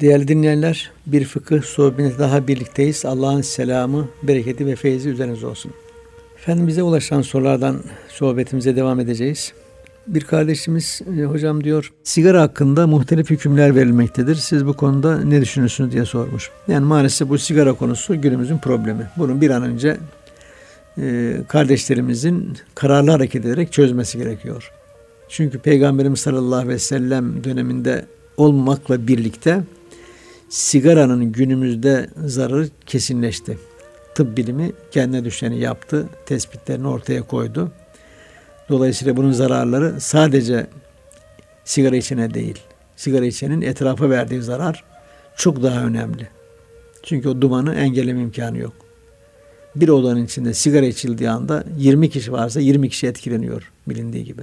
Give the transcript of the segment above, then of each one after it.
Değerli dinleyenler, bir fıkıh sohbetinde daha birlikteyiz. Allah'ın selamı, bereketi ve feyzi üzerinize olsun. Efendim bize ulaşan sorulardan sohbetimize devam edeceğiz. Bir kardeşimiz e, hocam diyor sigara hakkında muhtelif hükümler verilmektedir. Siz bu konuda ne düşünüyorsunuz diye sormuş. Yani maalesef bu sigara konusu günümüzün problemi. Bunu bir an önce e, kardeşlerimizin kararlı hareket ederek çözmesi gerekiyor. Çünkü Peygamberimiz sallallahu aleyhi ve sellem döneminde olmakla birlikte sigaranın günümüzde zararı kesinleşti. Tıp bilimi kendine düşeni yaptı, tespitlerini ortaya koydu. Dolayısıyla bunun zararları sadece sigara içene değil, sigara içenin etrafa verdiği zarar çok daha önemli. Çünkü o dumanı engelleme imkanı yok. Bir odanın içinde sigara içildiği anda 20 kişi varsa 20 kişi etkileniyor bilindiği gibi.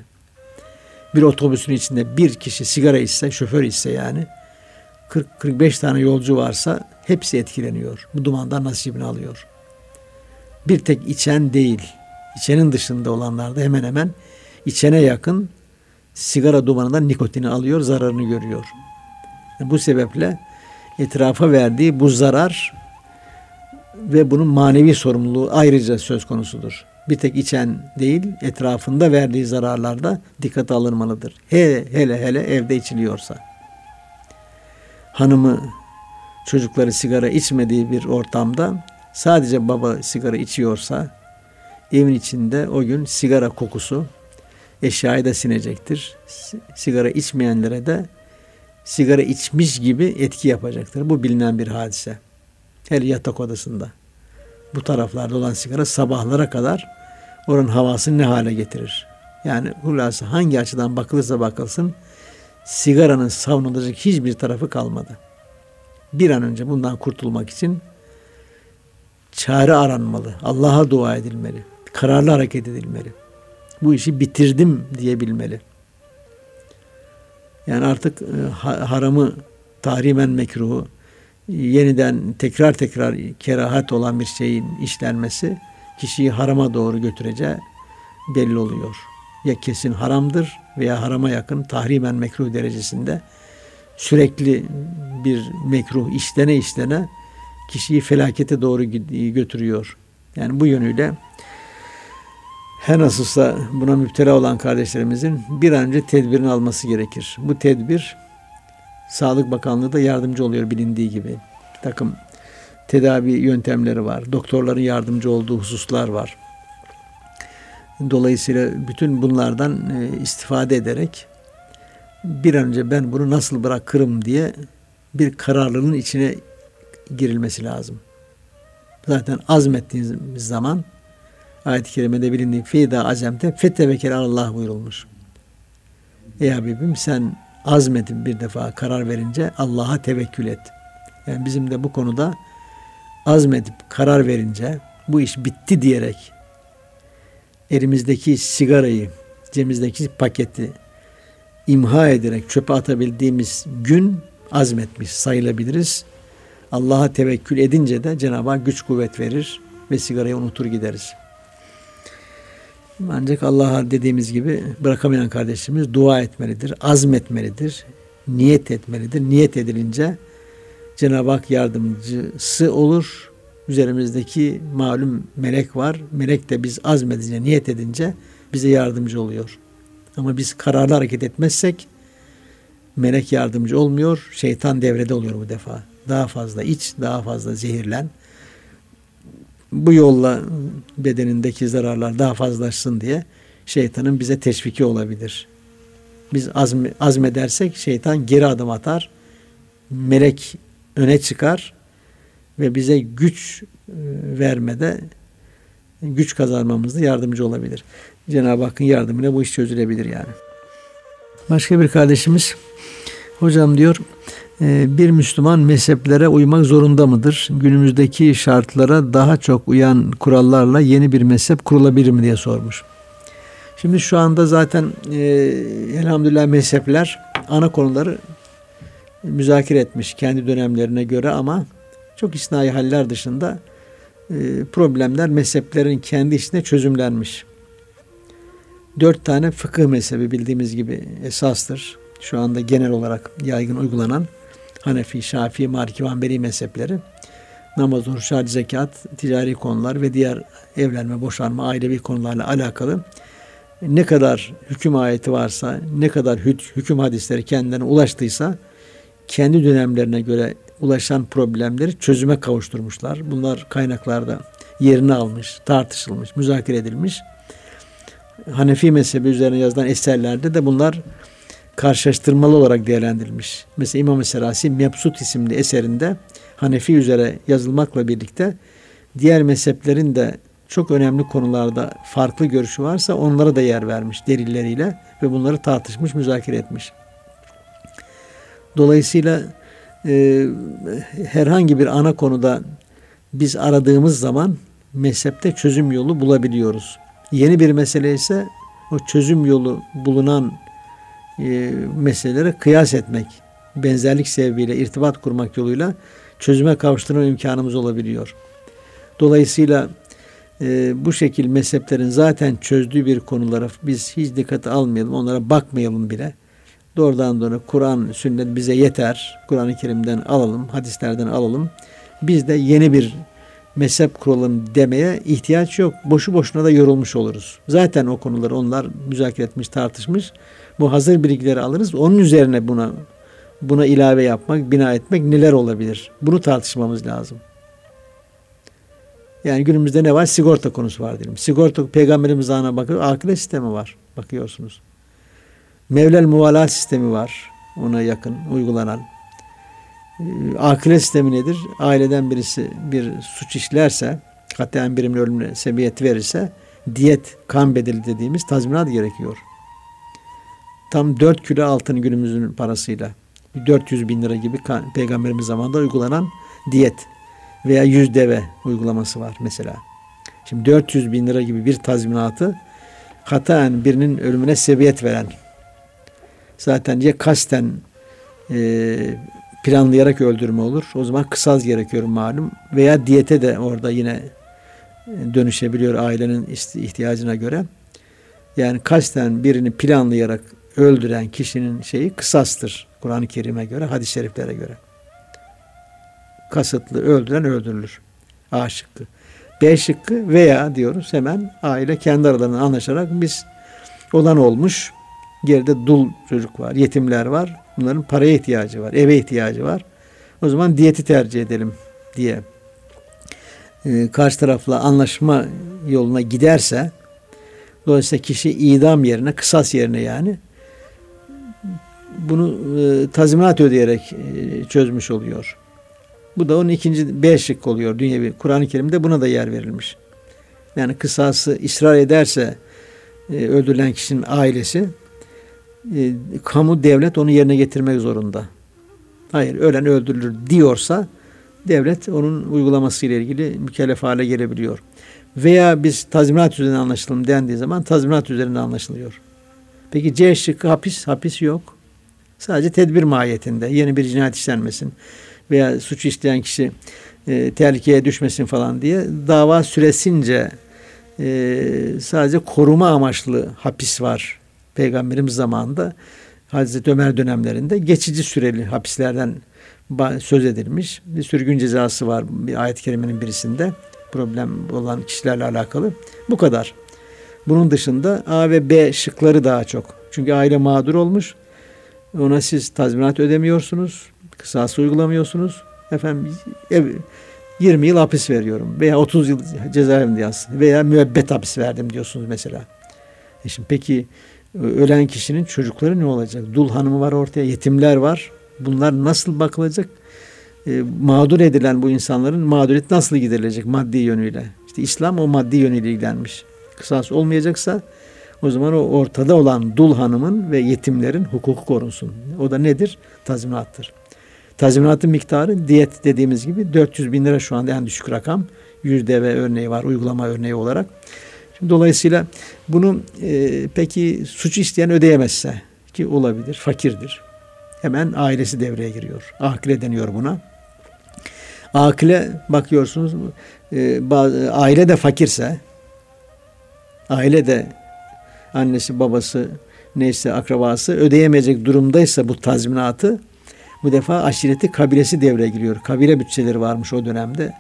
Bir otobüsün içinde bir kişi sigara içse, şoför içse yani 40-45 tane yolcu varsa hepsi etkileniyor. Bu dumandan nasibini alıyor. Bir tek içen değil, içenin dışında olanlar da hemen hemen içene yakın sigara dumanından nikotini alıyor, zararını görüyor. Bu sebeple etrafa verdiği bu zarar ve bunun manevi sorumluluğu ayrıca söz konusudur. Bir tek içen değil, etrafında verdiği zararlarda dikkate alınmalıdır. Hele hele, hele evde içiliyorsa. Hanımı, çocukları sigara içmediği bir ortamda sadece baba sigara içiyorsa evin içinde o gün sigara kokusu eşyayı da sinecektir. Sigara içmeyenlere de sigara içmiş gibi etki yapacaktır. Bu bilinen bir hadise. Her yatak odasında. Bu taraflarda olan sigara sabahlara kadar oranın havasını ne hale getirir? Yani hulası hangi açıdan bakılırsa bakılsın sigaranın savunulacak hiçbir tarafı kalmadı. Bir an önce bundan kurtulmak için çare aranmalı. Allah'a dua edilmeli. Kararlı hareket edilmeli. Bu işi bitirdim diyebilmeli. Yani artık e, haramı tahrimen mekruhu yeniden tekrar tekrar kerahat olan bir şeyin işlenmesi kişiyi harama doğru götüreceği belli oluyor. Ya kesin haramdır veya harama yakın tahrimen mekruh derecesinde sürekli bir mekruh işlene işlene kişiyi felakete doğru götürüyor. Yani bu yönüyle her nasılsa buna müptela olan kardeşlerimizin bir an önce tedbirini alması gerekir. Bu tedbir Sağlık Bakanlığı da yardımcı oluyor bilindiği gibi. Bir takım tedavi yöntemleri var. Doktorların yardımcı olduğu hususlar var. Dolayısıyla bütün bunlardan e, istifade ederek bir an önce ben bunu nasıl bırakırım diye bir kararlılığın içine girilmesi lazım. Zaten azmettiğiniz zaman ayet-i kerimede bilindiği feyda azemte fettevekel Allah buyurulmuş. Ey Habibim sen azmedin bir defa karar verince Allah'a tevekkül et. Yani bizim de bu konuda azmedip karar verince bu iş bitti diyerek elimizdeki sigarayı, cebimizdeki paketi imha ederek çöpe atabildiğimiz gün azmetmiş sayılabiliriz. Allah'a tevekkül edince de Cenab-ı Hak güç kuvvet verir ve sigarayı unutur gideriz. Ancak Allah'a dediğimiz gibi bırakamayan kardeşimiz dua etmelidir, azmetmelidir, niyet etmelidir. Niyet edilince Cenab-ı Hak yardımcısı olur. Üzerimizdeki malum melek var. Melek de biz azmedince, niyet edince bize yardımcı oluyor. Ama biz kararlı hareket etmezsek melek yardımcı olmuyor. Şeytan devrede oluyor bu defa. Daha fazla iç, daha fazla zehirlen. Bu yolla bedenindeki zararlar daha fazlaşsın diye şeytanın bize teşviki olabilir. Biz azm azmedersek şeytan geri adım atar. Melek öne çıkar ve bize güç e, vermede güç kazanmamızda yardımcı olabilir. Cenab-ı Hakk'ın yardımıyla bu iş çözülebilir yani. Başka bir kardeşimiz hocam diyor e, bir Müslüman mezheplere uymak zorunda mıdır? Günümüzdeki şartlara daha çok uyan kurallarla yeni bir mezhep kurulabilir mi diye sormuş. Şimdi şu anda zaten e, elhamdülillah mezhepler ana konuları müzakere etmiş kendi dönemlerine göre ama çok isnai haller dışında e, problemler mezheplerin kendi içinde çözümlenmiş. Dört tane fıkıh mezhebi bildiğimiz gibi esastır. Şu anda genel olarak yaygın uygulanan. Hanefi, Şafii, Maliki, Hanbeli mezhepleri namaz, oruç, hac, zekat, ticari konular ve diğer evlenme, boşanma, ailevi konularla alakalı ne kadar hüküm ayeti varsa, ne kadar hüküm hadisleri kendilerine ulaştıysa kendi dönemlerine göre ulaşan problemleri çözüme kavuşturmuşlar. Bunlar kaynaklarda yerini almış, tartışılmış, müzakere edilmiş. Hanefi mezhebi üzerine yazılan eserlerde de bunlar karşılaştırmalı olarak değerlendirilmiş. Mesela İmam-ı Serasi Mebsut isimli eserinde Hanefi üzere yazılmakla birlikte diğer mezheplerin de çok önemli konularda farklı görüşü varsa onlara da yer vermiş delilleriyle ve bunları tartışmış, müzakere etmiş. Dolayısıyla e, herhangi bir ana konuda biz aradığımız zaman mezhepte çözüm yolu bulabiliyoruz. Yeni bir mesele ise o çözüm yolu bulunan e, meselelere kıyas etmek, benzerlik sebebiyle irtibat kurmak yoluyla çözüme kavuşturma imkanımız olabiliyor. Dolayısıyla e, bu şekil mezheplerin zaten çözdüğü bir konulara biz hiç dikkate almayalım, onlara bakmayalım bile. Doğrudan doğru Kur'an, sünnet bize yeter. Kur'an-ı Kerim'den alalım, hadislerden alalım. Biz de yeni bir mezhep kuralım demeye ihtiyaç yok. Boşu boşuna da yorulmuş oluruz. Zaten o konuları onlar müzakere etmiş, tartışmış. Bu hazır bilgileri alırız. Onun üzerine buna buna ilave yapmak, bina etmek neler olabilir? Bunu tartışmamız lazım. Yani günümüzde ne var? Sigorta konusu var diyelim. Sigorta peygamberimiz zamanına bakıyor. Akile sistemi var. Bakıyorsunuz. Mevlel muvala sistemi var. Ona yakın uygulanan. Ee, akile sistemi nedir? Aileden birisi bir suç işlerse, katiyen birimin ölümüne sebebiyet verirse diyet, kan bedeli dediğimiz tazminat gerekiyor. Tam 4 kilo altın günümüzün parasıyla 400 bin lira gibi peygamberimiz zamanında uygulanan diyet veya yüz deve uygulaması var mesela. Şimdi 400 bin lira gibi bir tazminatı hataen birinin ölümüne sebebiyet veren zaten ya kasten e, planlayarak öldürme olur. O zaman kısas gerekiyor malum. Veya diyete de orada yine dönüşebiliyor ailenin ihtiyacına göre. Yani kasten birini planlayarak öldüren kişinin şeyi kısastır. Kur'an-ı Kerim'e göre, hadis-i şeriflere göre. Kasıtlı öldüren öldürülür. A şıkkı. B şıkkı veya diyoruz hemen aile kendi aralarında anlaşarak biz olan olmuş. Geride dul çocuk var, yetimler var. Bunların paraya ihtiyacı var, eve ihtiyacı var. O zaman diyeti tercih edelim diye e, karşı tarafla anlaşma yoluna giderse dolayısıyla kişi idam yerine, kısas yerine yani bunu e, tazminat ödeyerek e, çözmüş oluyor. Bu da onun ikinci B şık oluyor. Dünyevi Kur'an-ı Kerim'de buna da yer verilmiş. Yani kısası ısrar ederse e, öldürülen kişinin ailesi e, kamu devlet onu yerine getirmek zorunda. Hayır ölen öldürülür diyorsa devlet onun uygulaması ile ilgili mükellef hale gelebiliyor. Veya biz tazminat üzerine anlaşalım dendiği zaman tazminat üzerinde anlaşılıyor. Peki C şıkkı hapis, hapis yok. Sadece tedbir mahiyetinde yeni bir cinayet işlenmesin veya suç işleyen kişi e, tehlikeye düşmesin falan diye dava süresince e, sadece koruma amaçlı hapis var. Peygamberimiz zamanında Hazreti Ömer dönemlerinde geçici süreli hapislerden söz edilmiş. Bir sürgün cezası var bir ayet-i kerimenin birisinde. Problem olan kişilerle alakalı. Bu kadar. Bunun dışında A ve B şıkları daha çok. Çünkü aile mağdur olmuş. Ona siz tazminat ödemiyorsunuz. Kısası uygulamıyorsunuz. Efendim 20 yıl hapis veriyorum veya 30 yıl cezaevinde yatsın veya müebbet hapis verdim diyorsunuz mesela. E şimdi peki ölen kişinin çocukları ne olacak? Dul hanımı var ortaya, yetimler var. Bunlar nasıl bakılacak? E, mağdur edilen bu insanların mağduriyet nasıl giderilecek maddi yönüyle? İşte İslam o maddi yönüyle ilgilenmiş. Kısas olmayacaksa o zaman o ortada olan dul hanımın ve yetimlerin hukuku korunsun. O da nedir? Tazminattır. Tazminatın miktarı diyet dediğimiz gibi 400 bin lira şu anda en düşük rakam. Yüzde örneği var uygulama örneği olarak. Şimdi dolayısıyla bunu e, peki suç isteyen ödeyemezse ki olabilir, fakirdir. Hemen ailesi devreye giriyor. Akile deniyor buna. Akile bakıyorsunuz e, aile de fakirse aile de annesi babası neyse akrabası ödeyemeyecek durumdaysa bu tazminatı Bu defa aşireti kabilesi devreye giriyor. Kabile bütçeleri varmış o dönemde.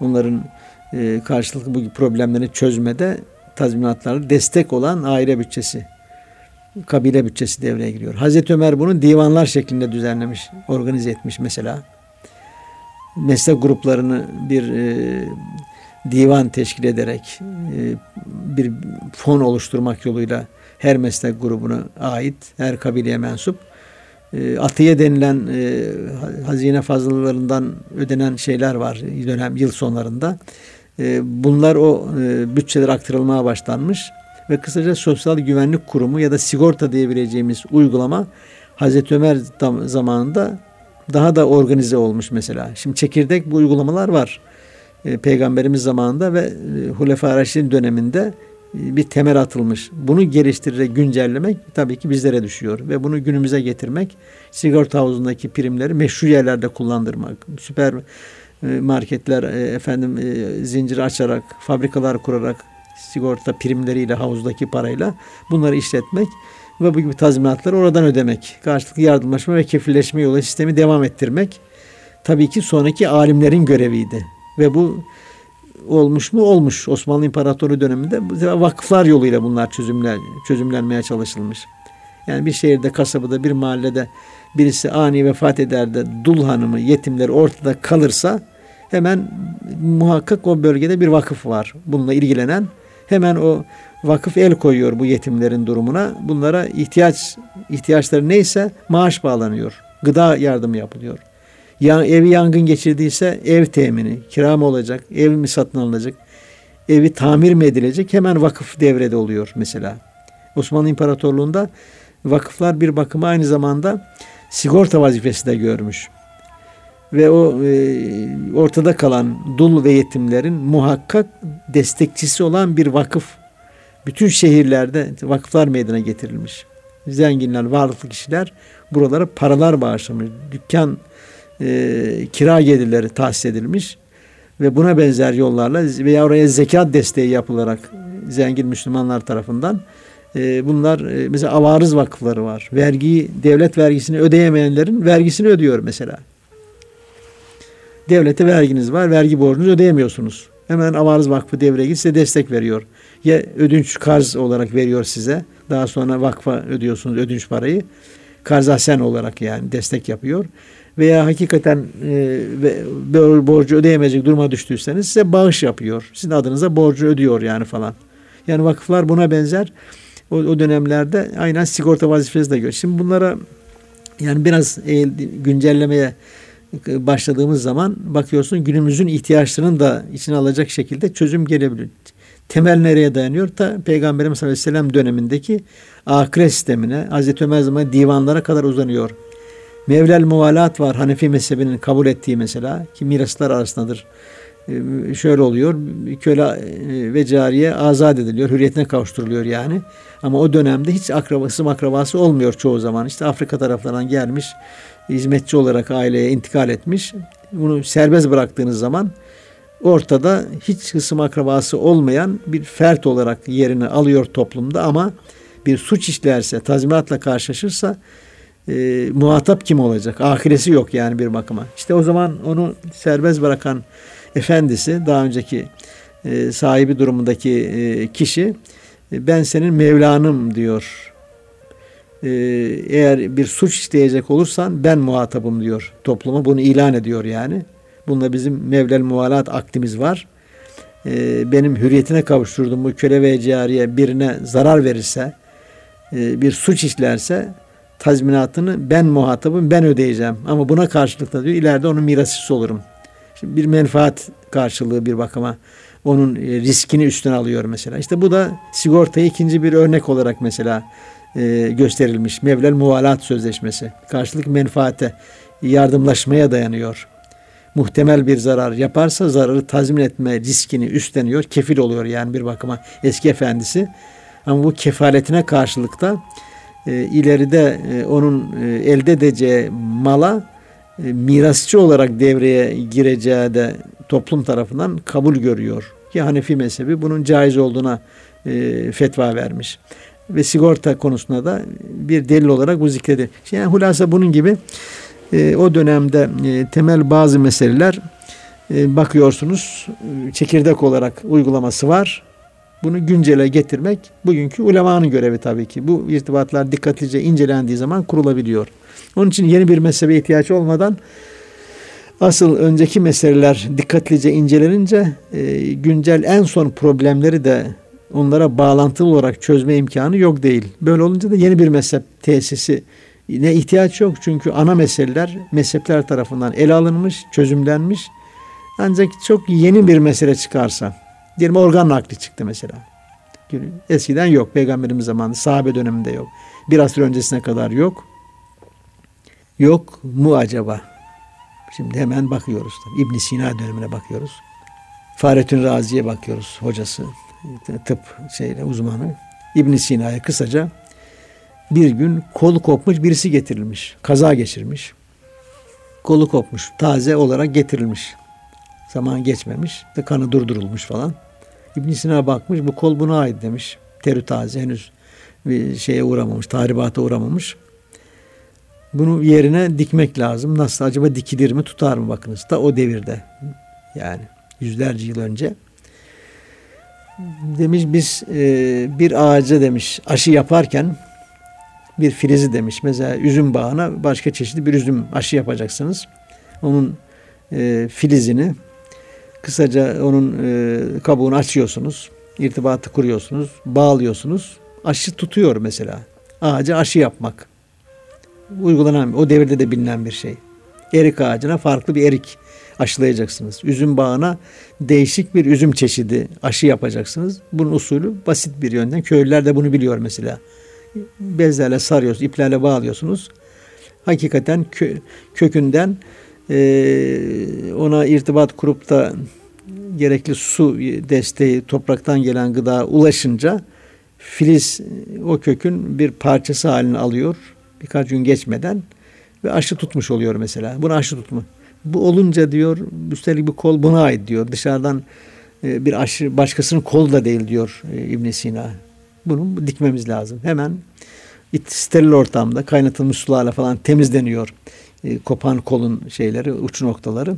Onların e, karşılıklı bu problemleri çözmede tazminatları destek olan aile bütçesi, kabile bütçesi devreye giriyor. Hazreti Ömer bunu divanlar şeklinde düzenlemiş, organize etmiş mesela. Meslek gruplarını bir e, divan teşkil ederek e, bir fon oluşturmak yoluyla her meslek grubuna ait, her kabileye mensup e, atiye denilen e, hazine fazlalarından ödenen şeyler var dönem yıl sonlarında. E, bunlar o e, bütçeler aktarılmaya başlanmış ve kısaca Sosyal Güvenlik Kurumu ya da sigorta diyebileceğimiz uygulama Hazreti Ömer zamanında daha da organize olmuş mesela. Şimdi çekirdek bu uygulamalar var. E, Peygamberimiz zamanında ve e, Hulefai Raşidin döneminde bir temel atılmış. Bunu geliştirerek güncellemek tabii ki bizlere düşüyor ve bunu günümüze getirmek sigorta havuzundaki primleri meşru yerlerde kullandırmak, süper marketler efendim zincir açarak, fabrikalar kurarak sigorta primleriyle havuzdaki parayla bunları işletmek ve bu gibi tazminatları oradan ödemek. Karşılıklı yardımlaşma ve kefilleşme yolu sistemi devam ettirmek tabii ki sonraki alimlerin göreviydi. Ve bu olmuş mu? Olmuş. Osmanlı İmparatoru döneminde vakıflar yoluyla bunlar çözümlen, çözümlenmeye çalışılmış. Yani bir şehirde, kasabada, bir mahallede birisi ani vefat eder de dul hanımı, yetimleri ortada kalırsa hemen muhakkak o bölgede bir vakıf var. Bununla ilgilenen hemen o vakıf el koyuyor bu yetimlerin durumuna. Bunlara ihtiyaç ihtiyaçları neyse maaş bağlanıyor. Gıda yardımı yapılıyor. Ya, evi yangın geçirdiyse ev temini, kira mı olacak, ev mi satın alınacak, evi tamir mi edilecek hemen vakıf devrede oluyor mesela. Osmanlı İmparatorluğu'nda vakıflar bir bakıma aynı zamanda sigorta vazifesi de görmüş. Ve o e, ortada kalan dul ve yetimlerin muhakkak destekçisi olan bir vakıf. Bütün şehirlerde vakıflar meydana getirilmiş. Zenginler, varlıklı kişiler buralara paralar bağışlamış. Dükkan e, kira gelirleri tahsis edilmiş ve buna benzer yollarla veya oraya zekat desteği yapılarak zengin Müslümanlar tarafından e, bunlar e, mesela avarız vakıfları var. Vergiyi, devlet vergisini ödeyemeyenlerin vergisini ödüyor mesela. Devlete verginiz var, vergi borcunuzu ödeyemiyorsunuz. Hemen Avarız Vakfı devreye girip size destek veriyor. Ya ödünç karz olarak veriyor size. Daha sonra vakfa ödüyorsunuz ödünç parayı. Karzasen olarak yani destek yapıyor veya hakikaten e, borcu ödeyemeyecek duruma düştüyseniz size bağış yapıyor. Sizin adınıza borcu ödüyor yani falan. Yani vakıflar buna benzer o, o dönemlerde aynen sigorta vazifesi de görüyor. Şimdi bunlara yani biraz güncellemeye başladığımız zaman bakıyorsun günümüzün ihtiyaçlarını da içine alacak şekilde çözüm gelebiliyor. Temel nereye dayanıyor? Ta Peygamberimiz Aleyhisselam dönemindeki ahiret sistemine, Hazreti Ömer zamanı divanlara kadar uzanıyor. Mevlel muvalat var Hanefi mezhebinin kabul ettiği mesela ki miraslar arasındadır. Ee, şöyle oluyor köle e, ve cariye azat ediliyor hürriyetine kavuşturuluyor yani ama o dönemde hiç akrabası akrabası olmuyor çoğu zaman işte Afrika taraflarından gelmiş hizmetçi olarak aileye intikal etmiş bunu serbest bıraktığınız zaman ortada hiç hısım akrabası olmayan bir fert olarak yerini alıyor toplumda ama bir suç işlerse tazminatla karşılaşırsa e, muhatap kim olacak? Ahiresi yok yani bir bakıma. İşte o zaman onu serbest bırakan efendisi daha önceki e, sahibi durumundaki e, kişi e, ben senin Mevlanım diyor. E, eğer bir suç isteyecek olursan ben muhatabım diyor topluma. Bunu ilan ediyor yani. Bunda bizim Mevlel Muvalat aktimiz var. E, benim hürriyetine kavuşturduğum bu köle ve cariye birine zarar verirse, e, bir suç işlerse tazminatını ben muhatabım, ben ödeyeceğim. Ama buna karşılık da diyor ileride onun mirasçısı olurum. Şimdi bir menfaat karşılığı bir bakıma onun e, riskini üstüne alıyor mesela. İşte bu da sigortayı ikinci bir örnek olarak mesela e, gösterilmiş. Mevlel Muvalat Sözleşmesi. Karşılık menfaate, yardımlaşmaya dayanıyor. Muhtemel bir zarar yaparsa zararı tazmin etme riskini üstleniyor. Kefil oluyor yani bir bakıma eski efendisi. Ama bu kefaletine karşılık da e, ileride e, onun e, elde edeceği mala mirasçı olarak devreye gireceği de toplum tarafından kabul görüyor. Ki Hanefi mezhebi bunun caiz olduğuna e, fetva vermiş. Ve sigorta konusunda da bir delil olarak bu zikredilir. Yani hulasa bunun gibi e, o dönemde e, temel bazı meseleler e, bakıyorsunuz e, çekirdek olarak uygulaması var. Bunu güncele getirmek bugünkü ulemanın görevi tabii ki. Bu irtibatlar dikkatlice incelendiği zaman kurulabiliyor. Onun için yeni bir mezhebe ihtiyaç olmadan asıl önceki meseleler dikkatlice incelenince e, güncel en son problemleri de onlara bağlantılı olarak çözme imkanı yok değil. Böyle olunca da yeni bir mezhep tesisi ne ihtiyaç yok çünkü ana meseleler mezhepler tarafından ele alınmış, çözümlenmiş. Ancak çok yeni bir mesele çıkarsa, diyelim organ nakli çıktı mesela. Eskiden yok, peygamberimiz zamanında, sahabe döneminde yok. Bir asır öncesine kadar yok. Yok mu acaba? Şimdi hemen bakıyoruz. İbn Sina dönemine bakıyoruz. Fahrettin Razi'ye bakıyoruz hocası tıp şeyle uzmanı İbn Sina'ya kısaca bir gün kolu kopmuş birisi getirilmiş. Kaza geçirmiş. Kolu kopmuş. Taze olarak getirilmiş. Zaman geçmemiş. Kanı durdurulmuş falan. İbn Sina bakmış bu kol buna ait demiş. Terü taze henüz bir şeye uğramamış. Tahribata uğramamış. Bunu yerine dikmek lazım. Nasıl acaba dikilir mi tutar mı bakınız da o devirde. Yani yüzlerce yıl önce demiş biz e, bir ağaca demiş aşı yaparken bir filizi demiş. Mesela üzüm bağına başka çeşitli bir üzüm aşı yapacaksınız. Onun e, filizini kısaca onun e, kabuğunu açıyorsunuz. irtibatı kuruyorsunuz. Bağlıyorsunuz. Aşı tutuyor mesela. Ağaca aşı yapmak. Uygulanan, o devirde de bilinen bir şey. Erik ağacına farklı bir erik aşılayacaksınız. Üzüm bağına değişik bir üzüm çeşidi aşı yapacaksınız. Bunun usulü basit bir yönden. Köylüler de bunu biliyor mesela. Bezlerle sarıyorsunuz, iplerle bağlıyorsunuz. Hakikaten kö, kökünden e, ona irtibat kurup da gerekli su desteği, topraktan gelen gıda ulaşınca filiz o kökün bir parçası halini alıyor. Birkaç gün geçmeden ve aşı tutmuş oluyor mesela. Bunu aşı tutma. Bu olunca diyor üstelik bu kol buna ait diyor. Dışarıdan e, bir aşı başkasının kol da değil diyor e, ibn Sina. Bunu dikmemiz lazım. Hemen steril ortamda kaynatılmış sularla falan temizleniyor. E, kopan kolun şeyleri, uç noktaları.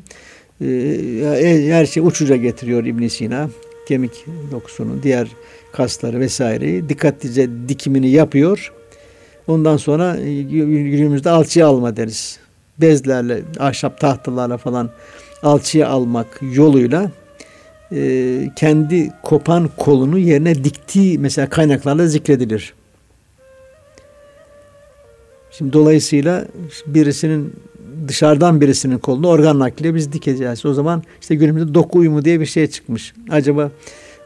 Her şey uçuca getiriyor ibn Sina. Kemik dokusunu, diğer kasları vesaireyi dikkatlice dikimini yapıyor. Ondan sonra günümüzde alçıya alma deriz bezlerle, ahşap tahtalarla falan alçıya almak yoluyla e, kendi kopan kolunu yerine diktiği mesela kaynaklarla zikredilir. Şimdi dolayısıyla birisinin dışarıdan birisinin kolunu organ nakliyle biz dikeceğiz. O zaman işte günümüzde doku uyumu diye bir şey çıkmış. Acaba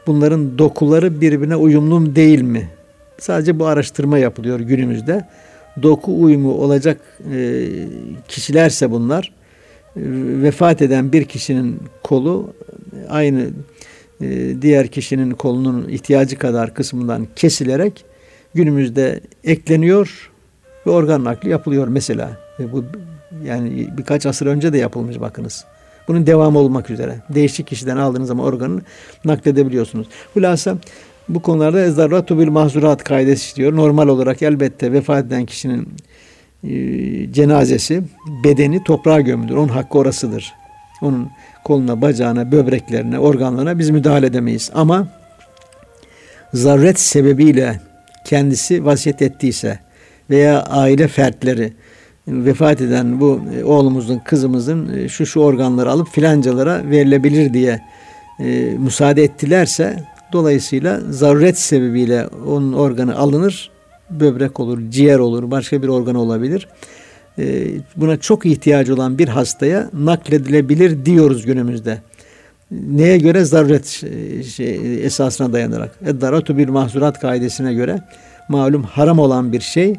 bunların dokuları birbirine uyumlu mu değil mi? Sadece bu araştırma yapılıyor günümüzde doku uyumu olacak e, kişilerse bunlar e, vefat eden bir kişinin kolu aynı e, diğer kişinin kolunun ihtiyacı kadar kısmından kesilerek günümüzde ekleniyor ve organ nakli yapılıyor mesela. Ve bu yani birkaç asır önce de yapılmış bakınız. Bunun devamı olmak üzere. Değişik kişiden aldığınız zaman organı nakledebiliyorsunuz. Hulasa bu konularda ezdarratu bil mahzurat kaidesi istiyor. Normal olarak elbette vefat eden kişinin e, cenazesi, bedeni toprağa gömülür. Onun hakkı orasıdır. Onun koluna, bacağına, böbreklerine, organlarına biz müdahale edemeyiz. Ama zarret sebebiyle kendisi vasiyet ettiyse veya aile fertleri vefat eden bu e, oğlumuzun, kızımızın e, şu şu organları alıp filancalara verilebilir diye e, müsaade ettilerse Dolayısıyla zaruret sebebiyle onun organı alınır. Böbrek olur, ciğer olur, başka bir organ olabilir. Ee, buna çok ihtiyacı olan bir hastaya nakledilebilir diyoruz günümüzde. Neye göre zaruret e, şey, esasına dayanarak. Eddaratu bir mahzurat kaidesine göre malum haram olan bir şey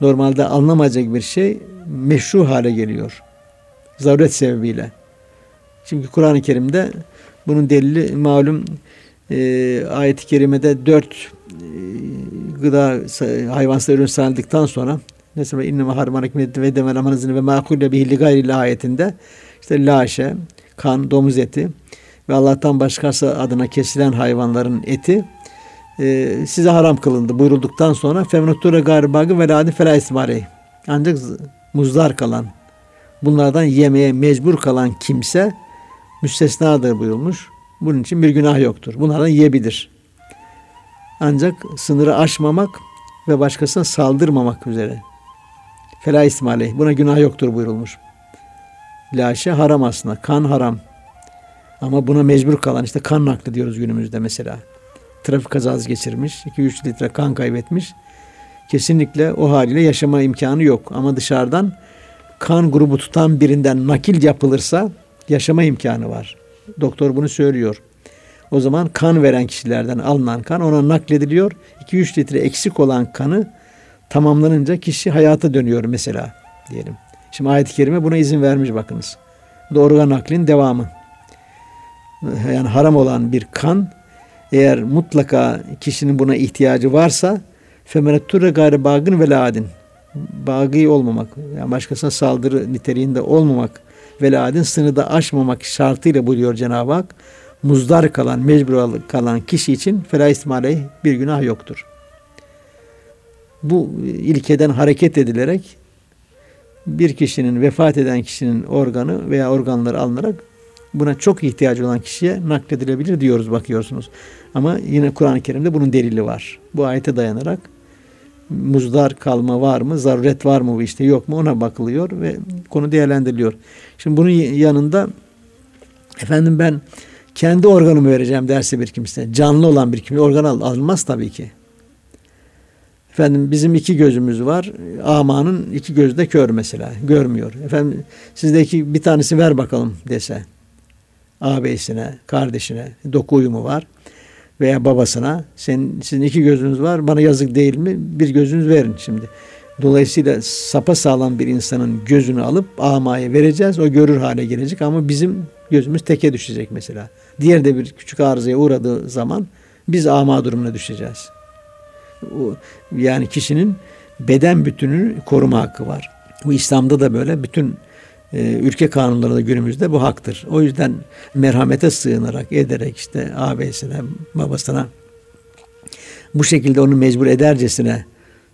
normalde alınamayacak bir şey meşru hale geliyor. Zaruret sebebiyle. Çünkü Kur'an-ı Kerim'de bunun delili malum e, ayet-i kerimede dört e, gıda hayvansal ürün sayıldıktan sonra mesela inneme harmanek ve demel amanızını ve makulle bihi li ayetinde işte laşe, kan, domuz eti ve Allah'tan başkası adına kesilen hayvanların eti e, size haram kılındı buyurulduktan sonra femnuture garibagı ve ladi fela ismari ancak muzdar kalan bunlardan yemeye mecbur kalan kimse müstesnadır buyurmuş. Bunun için bir günah yoktur. Bunlardan yiyebilir. Ancak sınırı aşmamak ve başkasına saldırmamak üzere. Fela ismali. Buna günah yoktur buyurulmuş. Laşe haram aslında. Kan haram. Ama buna mecbur kalan işte kan nakli diyoruz günümüzde mesela. Trafik kazası geçirmiş. 2-3 litre kan kaybetmiş. Kesinlikle o haliyle yaşama imkanı yok. Ama dışarıdan kan grubu tutan birinden nakil yapılırsa yaşama imkanı var. Doktor bunu söylüyor. O zaman kan veren kişilerden alınan kan ona naklediliyor. 2-3 litre eksik olan kanı tamamlanınca kişi hayata dönüyor mesela diyelim. Şimdi ayet-i kerime buna izin vermiş bakınız. Bu da organ naklin devamı. Yani haram olan bir kan eğer mutlaka kişinin buna ihtiyacı varsa femenetture gayri bagın ve laadin bagı olmamak yani başkasına saldırı niteliğinde olmamak ve laadin sınırda aşmamak şartıyla buyuruyor Cenab-ı Hak muzdar kalan, mecbur kalan kişi için fela ismaleyh bir günah yoktur. Bu ilkeden hareket edilerek bir kişinin vefat eden kişinin organı veya organları alınarak buna çok ihtiyacı olan kişiye nakledilebilir diyoruz bakıyorsunuz. Ama yine Kur'an-ı Kerim'de bunun delili var. Bu ayete dayanarak muzdar kalma var mı, zaruret var mı bu işte yok mu ona bakılıyor ve konu değerlendiriliyor. Şimdi bunun yanında efendim ben kendi organımı vereceğim derse bir kimse. Canlı olan bir kimse organ al, alınmaz tabii ki. Efendim bizim iki gözümüz var. Amanın iki gözü de kör mesela. Görmüyor. Efendim sizdeki bir tanesi ver bakalım dese. Ağabeyisine, kardeşine doku uyumu var. Veya babasına. Senin, sizin iki gözünüz var. Bana yazık değil mi? Bir gözünüz verin şimdi. Dolayısıyla sapa sağlam bir insanın gözünü alıp amaya vereceğiz. O görür hale gelecek ama bizim gözümüz teke düşecek mesela. Diğer de bir küçük arızaya uğradığı zaman biz ama durumuna düşeceğiz. Yani kişinin beden bütününü koruma hakkı var. Bu İslam'da da böyle bütün e, ülke kanunlarında günümüzde bu haktır. O yüzden merhamete sığınarak ederek işte ağabeyisine, babasına bu şekilde onu mecbur edercesine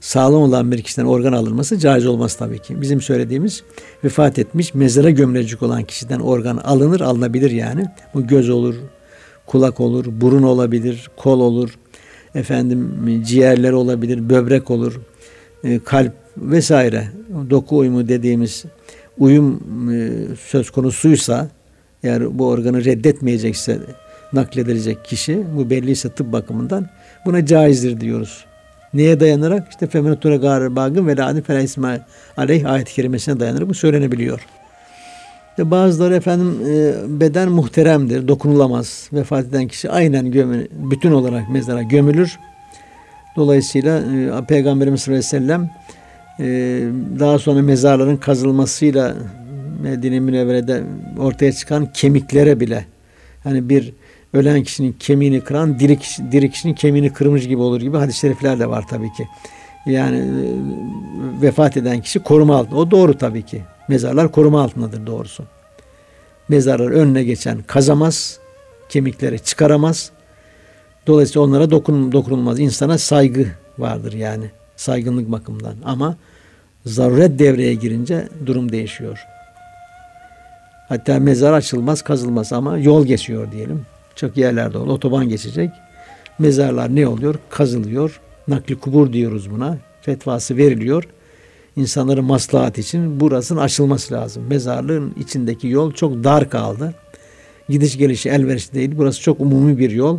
sağlam olan bir kişiden organ alınması caiz olmaz tabii ki. Bizim söylediğimiz vefat etmiş mezara gömülecek olan kişiden organ alınır alınabilir yani. Bu göz olur, kulak olur, burun olabilir, kol olur, efendim ciğerler olabilir, böbrek olur, e, kalp vesaire. Doku uyumu dediğimiz uyum e, söz konusuysa eğer bu organı reddetmeyecekse nakledilecek kişi bu belliyse tıp bakımından buna caizdir diyoruz. Neye dayanarak? İşte feminatura gar bagın ve isma aleyh ayet-i kerimesine dayanarak bu söylenebiliyor. İşte bazıları efendim e, beden muhteremdir, dokunulamaz. Vefat eden kişi aynen gömülür, bütün olarak mezara gömülür. Dolayısıyla e, Peygamberimiz sallallahu aleyhi ve sellem daha sonra mezarların kazılmasıyla Medine Münevvere'de ortaya çıkan kemiklere bile hani bir ölen kişinin kemiğini kıran diri, kişi, diri kişinin kemiğini kırmış gibi olur gibi hadis-i şerifler de var tabii ki. Yani vefat eden kişi koruma altında. O doğru tabii ki. Mezarlar koruma altındadır doğrusu. Mezarlar önüne geçen kazamaz, kemikleri çıkaramaz. Dolayısıyla onlara dokun, dokunulmaz. İnsana saygı vardır yani. Saygınlık bakımından. Ama zaruret devreye girince durum değişiyor. Hatta mezar açılmaz, kazılmaz ama yol geçiyor diyelim. Çok yerlerde olur. Otoban geçecek. Mezarlar ne oluyor? Kazılıyor. Nakli kubur diyoruz buna. Fetvası veriliyor insanların maslahat için burasının açılması lazım. Mezarlığın içindeki yol çok dar kaldı. Gidiş gelişi elverişli değil. Burası çok umumi bir yol.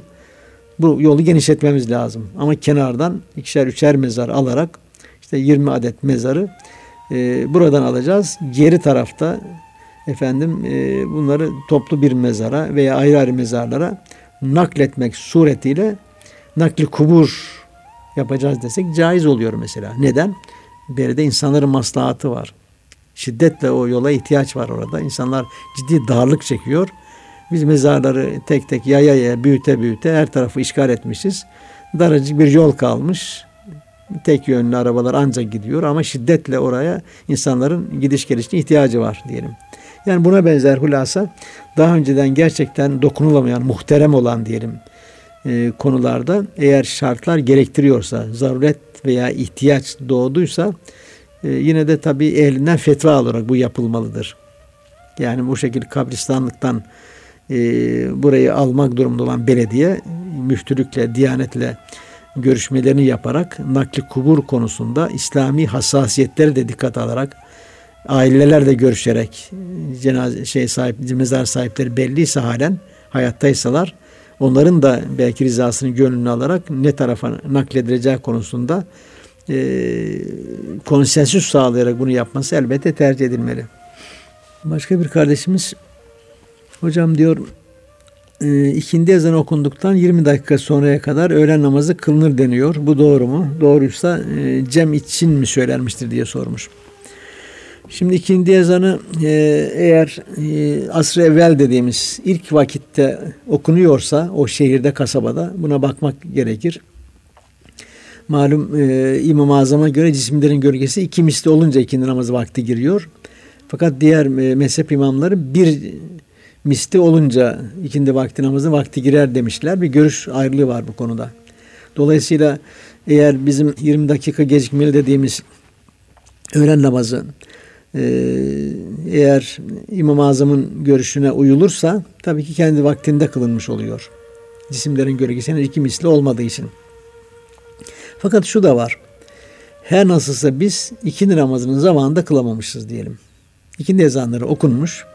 Bu yolu genişletmemiz lazım. Ama kenardan ikişer üçer mezar alarak işte 20 adet mezarı e, buradan alacağız. Geri tarafta efendim e, bunları toplu bir mezara veya ayrı ayrı mezarlara nakletmek suretiyle nakli kubur yapacağız desek caiz oluyor mesela. Neden? beride insanların maslahatı var. Şiddetle o yola ihtiyaç var orada. İnsanlar ciddi darlık çekiyor. Biz mezarları tek tek yaya yaya büyüte büyüte her tarafı işgal etmişiz. Daracık bir yol kalmış. Tek yönlü arabalar ancak gidiyor ama şiddetle oraya insanların gidiş gelişine ihtiyacı var diyelim. Yani buna benzer hulasa daha önceden gerçekten dokunulamayan, muhterem olan diyelim e, konularda eğer şartlar gerektiriyorsa, zaruret veya ihtiyaç doğduysa E, yine de tabi ehlinden fetva olarak bu yapılmalıdır. Yani bu şekilde kabristanlıktan e, burayı almak durumunda olan belediye müftülükle, diyanetle görüşmelerini yaparak nakli kubur konusunda İslami hassasiyetleri de dikkat alarak ailelerle görüşerek cenaze şey sahip mezar sahipleri belliyse halen hayattaysalar onların da belki rızasını gönlünü alarak ne tarafa nakledileceği konusunda e, konsensüs sağlayarak bunu yapması elbette tercih edilmeli. Başka bir kardeşimiz hocam diyor e, ikindi ezan okunduktan 20 dakika sonraya kadar öğlen namazı kılınır deniyor. Bu doğru mu? Doğruysa e, cem için mi söylenmiştir diye sormuş. Şimdi ikindi ezanı e, eğer e, asr evvel dediğimiz ilk vakitte okunuyorsa o şehirde kasabada buna bakmak gerekir. Malum e, İmam-ı Azam'a göre cisimlerin gölgesi iki misli olunca ikindi namazı vakti giriyor. Fakat diğer e, mezhep imamları bir misli olunca ikindi vakti namazı vakti girer demişler. Bir görüş ayrılığı var bu konuda. Dolayısıyla eğer bizim 20 dakika gecikmeli dediğimiz öğlen namazı e, eğer İmam-ı Azam'ın görüşüne uyulursa tabii ki kendi vaktinde kılınmış oluyor. Cisimlerin gölgesinin iki misli olmadığı için. Fakat şu da var. Her nasılsa biz ikindi namazının zamanında kılamamışız diyelim. İkindi ezanları okunmuş.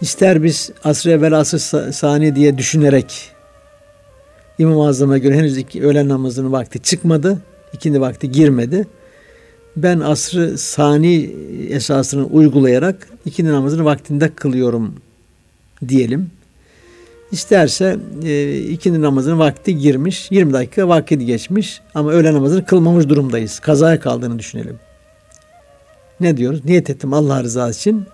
İster biz asr evvel asr sani diye düşünerek İmam-ı Azam'a göre henüz iki, öğlen namazının vakti çıkmadı. ikindi vakti girmedi. Ben asrı sani esasını uygulayarak ikindi namazını vaktinde kılıyorum diyelim. İsterse e, ikindi namazının vakti girmiş, 20 dakika vakit geçmiş ama öğlen namazını kılmamış durumdayız. Kazaya kaldığını düşünelim. Ne diyoruz? Niyet ettim Allah rızası için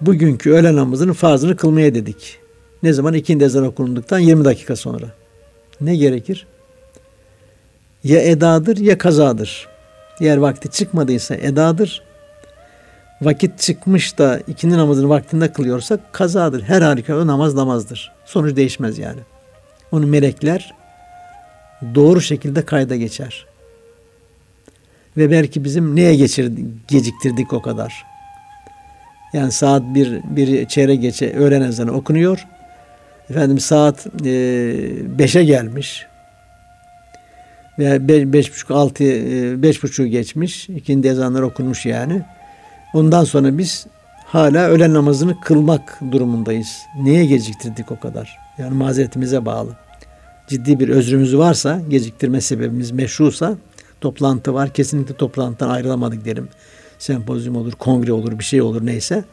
bugünkü öğlen namazının farzını kılmaya dedik. Ne zaman? ikindi ezan okunduktan 20 dakika sonra. Ne gerekir? Ya edadır ya kazadır. Eğer vakti çıkmadıysa edadır. Vakit çıkmış da ikindi namazını vaktinde kılıyorsak kazadır. Her halükarda namaz namazdır. Sonuç değişmez yani. Onu melekler doğru şekilde kayda geçer. Ve belki bizim neye geçirdik, geciktirdik o kadar. Yani saat bir, bir çeyrek geçe öğlen ezanı okunuyor. Efendim saat e, beşe gelmiş. Veya be, beş buçuk, altı, e, beş buçuk geçmiş. İkindi ezanlar okunmuş yani. Ondan sonra biz hala öğlen namazını kılmak durumundayız. Niye geciktirdik o kadar? Yani mazeretimize bağlı. Ciddi bir özrümüz varsa, geciktirme sebebimiz meşrusa, toplantı var, kesinlikle toplantıdan ayrılamadık derim. Sempozyum olur, kongre olur, bir şey olur neyse.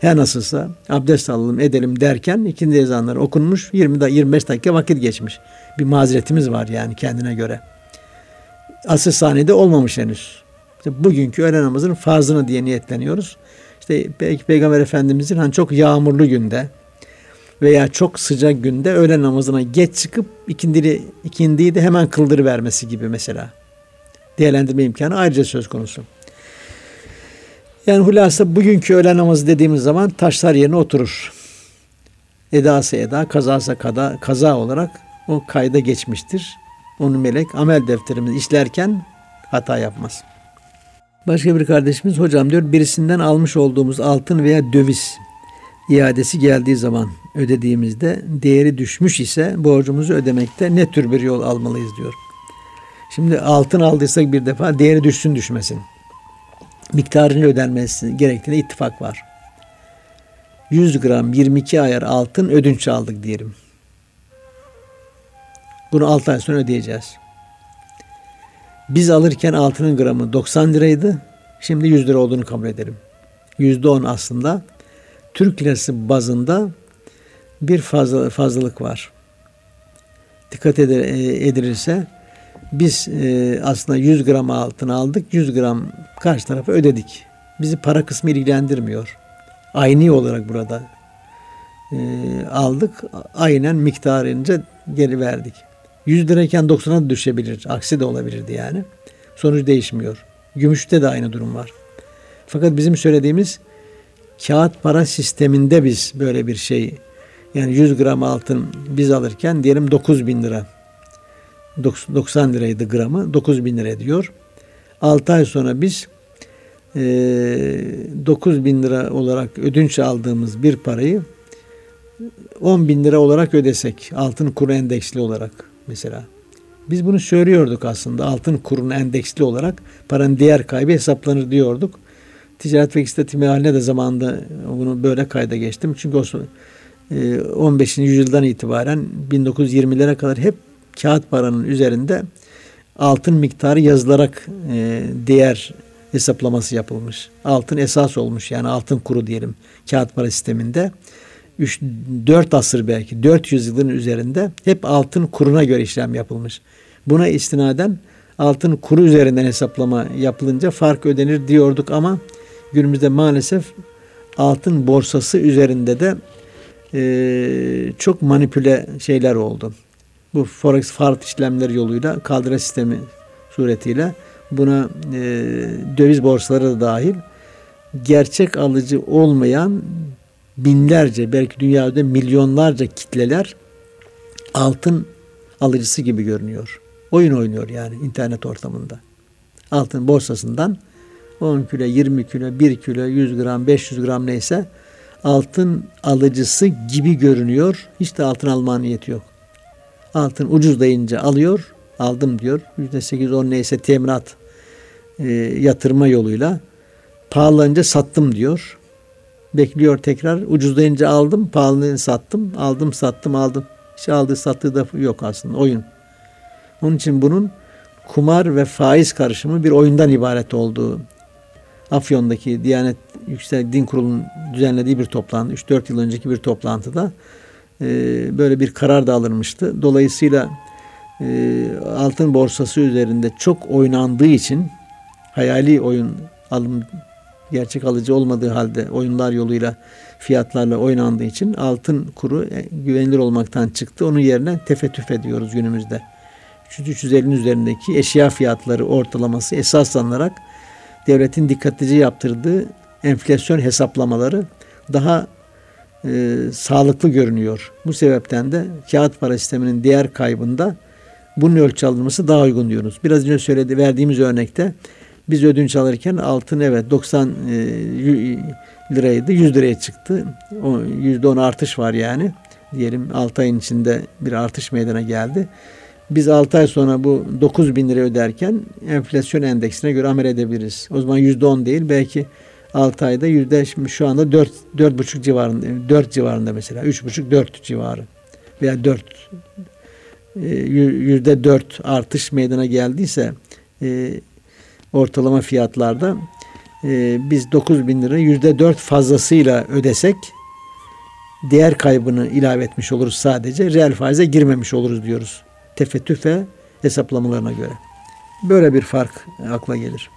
Her nasılsa abdest alalım edelim derken ikindi ezanları okunmuş 20 25 dakika vakit geçmiş. Bir mazeretimiz var yani kendine göre. Asıl sahnede olmamış henüz. İşte bugünkü öğle namazının farzını diye niyetleniyoruz. İşte belki Peygamber Efendimizin hani çok yağmurlu günde veya çok sıcak günde öğle namazına geç çıkıp ikindili, ikindiyi de hemen kıldır vermesi gibi mesela. Değerlendirme imkanı ayrıca söz konusu. Yani hulasa bugünkü öğle namazı dediğimiz zaman taşlar yerine oturur. Edası eda, kazası kada, kaza olarak o kayda geçmiştir. Onu melek amel defterimizi işlerken hata yapmaz. Başka bir kardeşimiz hocam diyor birisinden almış olduğumuz altın veya döviz iadesi geldiği zaman ödediğimizde değeri düşmüş ise borcumuzu ödemekte ne tür bir yol almalıyız diyor. Şimdi altın aldıysak bir defa değeri düşsün düşmesin. Miktarını ödenmesi gerektiğine ittifak var. 100 gram 22 ayar altın ödünç aldık diyelim. Bunu 6 ay sonra ödeyeceğiz. Biz alırken altının gramı 90 liraydı. Şimdi 100 lira olduğunu kabul edelim. %10 aslında Türk lirası bazında bir fazla, fazlalık var. Dikkat e, edilirse biz e, aslında 100 gram altın aldık. 100 gram karşı tarafa ödedik. Bizi para kısmı ilgilendirmiyor. Aynı olarak burada e, aldık. Aynen miktarınca geri verdik. 100 lirayken 90'a da düşebilir. Aksi de olabilirdi yani. Sonuç değişmiyor. Gümüşte de aynı durum var. Fakat bizim söylediğimiz kağıt para sisteminde biz böyle bir şey yani 100 gram altın biz alırken diyelim 9 bin lira 90 liraydı gramı 9 bin lira diyor. 6 ay sonra biz e, 9 bin lira olarak ödünç aldığımız bir parayı 10 bin lira olarak ödesek altın kuru endeksli olarak mesela. Biz bunu söylüyorduk aslında altın kurun endeksli olarak paranın diğer kaybı hesaplanır diyorduk. Ticaret ve İstatistik haline de zamanında bunu böyle kayda geçtim. Çünkü o 15. E, yüzyıldan itibaren 1920'lere kadar hep kağıt paranın üzerinde altın miktarı yazılarak e, değer hesaplaması yapılmış. Altın esas olmuş yani altın kuru diyelim kağıt para sisteminde. 3 4 asır belki 400 yılın üzerinde hep altın kuruna göre işlem yapılmış. Buna istinaden altın kuru üzerinden hesaplama yapılınca fark ödenir diyorduk ama günümüzde maalesef altın borsası üzerinde de e, çok manipüle şeyler oldu. Bu forex fark işlemleri yoluyla kaldıra sistemi suretiyle buna e, döviz borsaları da dahil gerçek alıcı olmayan binlerce belki dünyada milyonlarca kitleler altın alıcısı gibi görünüyor. Oyun oynuyor yani internet ortamında. Altın borsasından 10 kilo, 20 kilo, 1 kilo, 100 gram, 500 gram neyse altın alıcısı gibi görünüyor. Hiç de altın alma niyeti yok. Altın ucuz deyince alıyor, aldım diyor. %8-10 neyse teminat e, yatırma yoluyla pahalanınca sattım diyor. Bekliyor tekrar. Ucuzlayınca aldım, pahalıyınca sattım. Aldım, sattım, aldım. Hiç aldığı sattığı da yok aslında. Oyun. Onun için bunun kumar ve faiz karışımı bir oyundan ibaret olduğu Afyon'daki Diyanet Yüksek Din Kurulu'nun düzenlediği bir toplantı, 3-4 yıl önceki bir toplantıda e, böyle bir karar da alınmıştı. Dolayısıyla e, altın borsası üzerinde çok oynandığı için hayali oyun alım gerçek alıcı olmadığı halde oyunlar yoluyla fiyatlarla oynandığı için altın kuru e, güvenilir olmaktan çıktı. Onun yerine tefetüf ediyoruz günümüzde. 350'nin üzerindeki eşya fiyatları ortalaması esaslanarak devletin dikkatlice yaptırdığı enflasyon hesaplamaları daha e, sağlıklı görünüyor. Bu sebepten de kağıt para sisteminin değer kaybında bunun ölçü alınması daha uygun diyoruz. Biraz önce söyledi verdiğimiz örnekte biz ödünç alırken altın evet 90 e, liraydı 100 liraya çıktı. O %10 artış var yani. Diyelim 6 ayın içinde bir artış meydana geldi. Biz 6 ay sonra bu 9 bin lira öderken enflasyon endeksine göre amel edebiliriz. O zaman %10 değil belki 6 ayda yüzde şu anda 4 4,5 civarında 4 civarında mesela 3,5 4 civarı veya 4 e, yüzde 4 artış meydana geldiyse e, ortalama fiyatlarda e, biz 9 bin lira yüzde 4 fazlasıyla ödesek değer kaybını ilave etmiş oluruz sadece. Reel faize girmemiş oluruz diyoruz. Tefettüfe hesaplamalarına göre. Böyle bir fark akla gelir.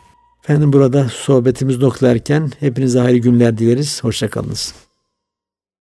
Efendim burada sohbetimiz noktalarken hepinize hayırlı günler dileriz. Hoşçakalınız.